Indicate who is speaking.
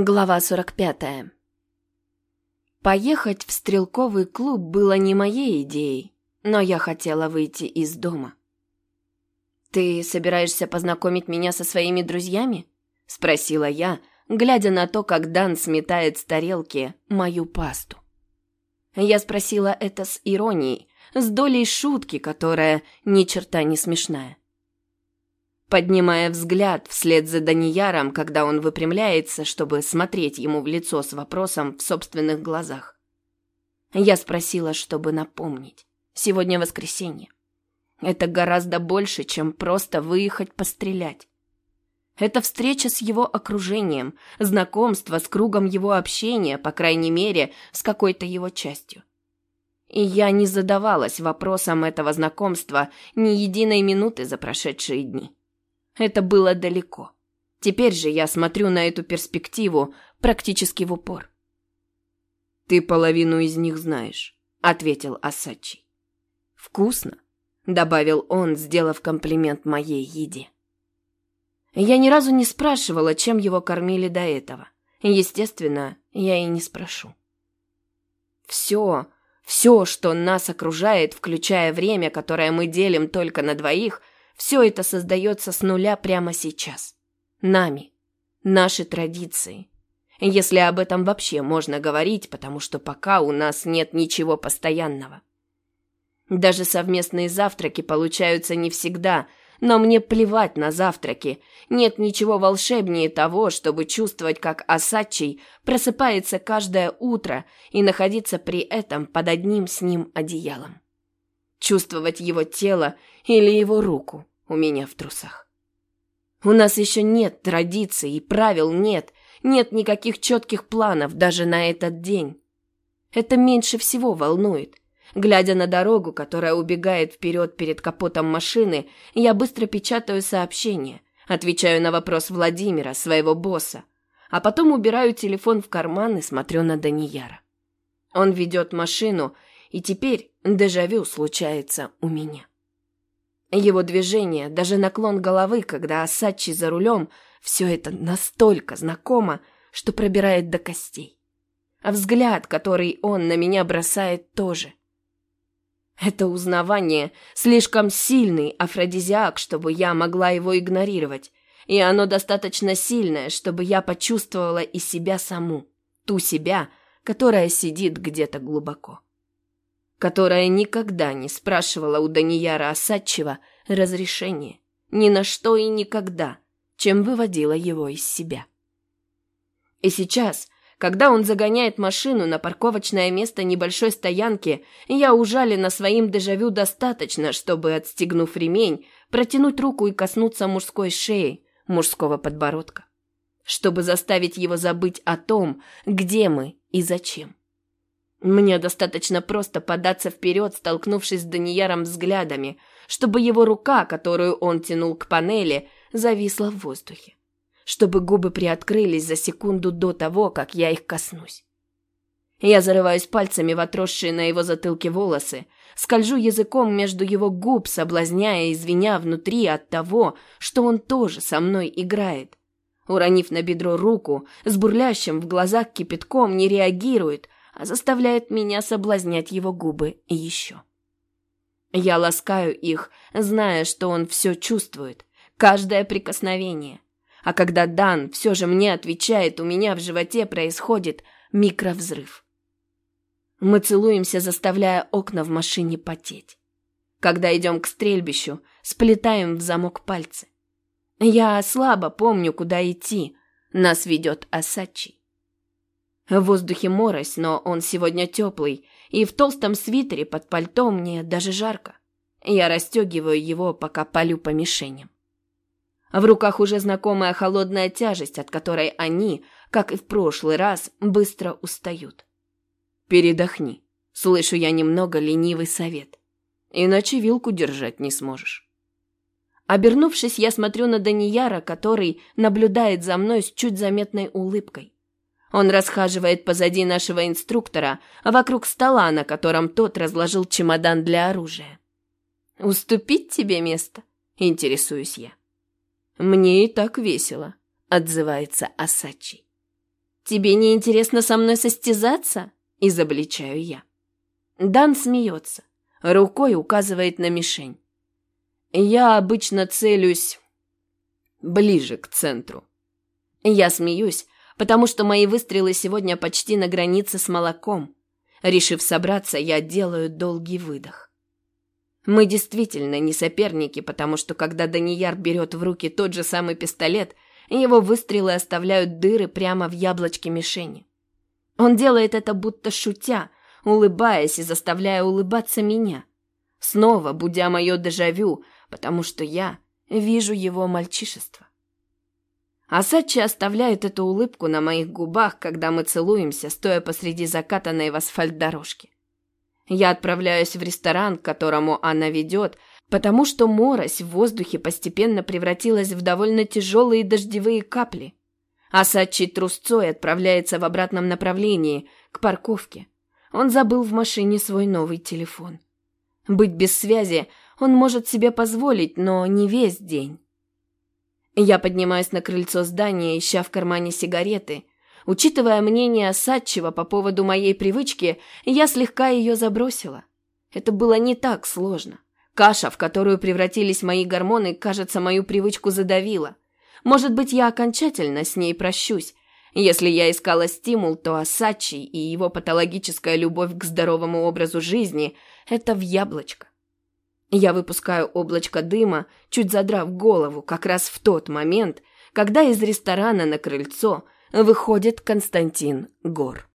Speaker 1: Глава 45. Поехать в стрелковый клуб было не моей идеей, но я хотела выйти из дома. «Ты собираешься познакомить меня со своими друзьями?» — спросила я, глядя на то, как Дан сметает с тарелки мою пасту. Я спросила это с иронией, с долей шутки, которая ни черта не смешная поднимая взгляд вслед за Данияром, когда он выпрямляется, чтобы смотреть ему в лицо с вопросом в собственных глазах. Я спросила, чтобы напомнить. Сегодня воскресенье. Это гораздо больше, чем просто выехать пострелять. Это встреча с его окружением, знакомство с кругом его общения, по крайней мере, с какой-то его частью. И я не задавалась вопросом этого знакомства ни единой минуты за прошедшие дни. Это было далеко. Теперь же я смотрю на эту перспективу практически в упор.
Speaker 2: «Ты половину из них знаешь», — ответил Асачи.
Speaker 1: «Вкусно», — добавил он, сделав комплимент моей еде. Я ни разу не спрашивала, чем его кормили до этого. Естественно, я и не спрошу. Все, все, что нас окружает, включая время, которое мы делим только на двоих — все это создается с нуля прямо сейчас. Нами. Наши традиции. Если об этом вообще можно говорить, потому что пока у нас нет ничего постоянного. Даже совместные завтраки получаются не всегда, но мне плевать на завтраки. Нет ничего волшебнее того, чтобы чувствовать, как Асачий просыпается каждое утро и находиться при этом под одним с ним одеялом. Чувствовать его тело или его руку у меня в трусах. У нас еще нет традиций и правил нет, нет никаких четких планов даже на этот день. Это меньше всего волнует. Глядя на дорогу, которая убегает вперед перед капотом машины, я быстро печатаю сообщение, отвечаю на вопрос Владимира, своего босса, а потом убираю телефон в карман и смотрю на Данияра. Он ведет машину, и теперь дежавю случается у меня. Его движение, даже наклон головы, когда Асачи за рулем, все это настолько знакомо, что пробирает до костей. А взгляд, который он на меня бросает, тоже. Это узнавание слишком сильный афродизиак, чтобы я могла его игнорировать, и оно достаточно сильное, чтобы я почувствовала и себя саму, ту себя, которая сидит где-то глубоко которая никогда не спрашивала у Данияра Осадчева разрешения, ни на что и никогда, чем выводила его из себя. И сейчас, когда он загоняет машину на парковочное место небольшой стоянки, я ужалена своим дежавю достаточно, чтобы, отстегнув ремень, протянуть руку и коснуться мужской шеи, мужского подбородка, чтобы заставить его забыть о том, где мы и зачем. Мне достаточно просто податься вперед, столкнувшись с Данияром взглядами, чтобы его рука, которую он тянул к панели, зависла в воздухе. Чтобы губы приоткрылись за секунду до того, как я их коснусь. Я зарываюсь пальцами в отросшие на его затылке волосы, скольжу языком между его губ, соблазняя и звеня внутри от того, что он тоже со мной играет. Уронив на бедро руку, с бурлящим в глазах кипятком не реагирует, а заставляет меня соблазнять его губы еще. Я ласкаю их, зная, что он все чувствует, каждое прикосновение. А когда Дан все же мне отвечает, у меня в животе происходит микровзрыв. Мы целуемся, заставляя окна в машине потеть. Когда идем к стрельбищу, сплетаем в замок пальцы. Я слабо помню, куда идти. Нас ведет Асачи. В воздухе морось, но он сегодня теплый, и в толстом свитере под пальто мне даже жарко. Я расстегиваю его, пока палю по мишеням. В руках уже знакомая холодная тяжесть, от которой они, как и в прошлый раз, быстро устают. «Передохни», — слышу я немного ленивый совет. «Иначе вилку держать не сможешь». Обернувшись, я смотрю на Данияра, который наблюдает за мной с чуть заметной улыбкой. Он расхаживает позади нашего инструктора, а вокруг стола, на котором тот разложил чемодан для оружия. «Уступить тебе место?» – интересуюсь я. «Мне и так весело», – отзывается Асачи. Тебе не интересно со мной состязаться?» – изобличаю я. Дан смеется, рукой указывает на мишень. Я обычно целюсь ближе к центру. Я смеюсь, потому что мои выстрелы сегодня почти на границе с молоком. Решив собраться, я делаю долгий выдох. Мы действительно не соперники, потому что когда Данияр берет в руки тот же самый пистолет, его выстрелы оставляют дыры прямо в яблочке мишени. Он делает это будто шутя, улыбаясь и заставляя улыбаться меня. Снова будя мое дежавю, потому что я вижу его мальчишество. Асачи оставляет эту улыбку на моих губах, когда мы целуемся, стоя посреди закатанной в асфальт дорожки. Я отправляюсь в ресторан, к которому она ведет, потому что морось в воздухе постепенно превратилась в довольно тяжелые дождевые капли. Асачи трусцой отправляется в обратном направлении, к парковке. Он забыл в машине свой новый телефон. Быть без связи он может себе позволить, но не весь день. Я поднимаюсь на крыльцо здания, ища в кармане сигареты. Учитывая мнение Садчева по поводу моей привычки, я слегка ее забросила. Это было не так сложно. Каша, в которую превратились мои гормоны, кажется, мою привычку задавила. Может быть, я окончательно с ней прощусь. Если я искала стимул, то Асачи и его патологическая любовь к здоровому образу жизни – это в яблочко. Я выпускаю облачко дыма, чуть задрав голову, как раз в тот момент, когда из ресторана на крыльцо выходит Константин Гор.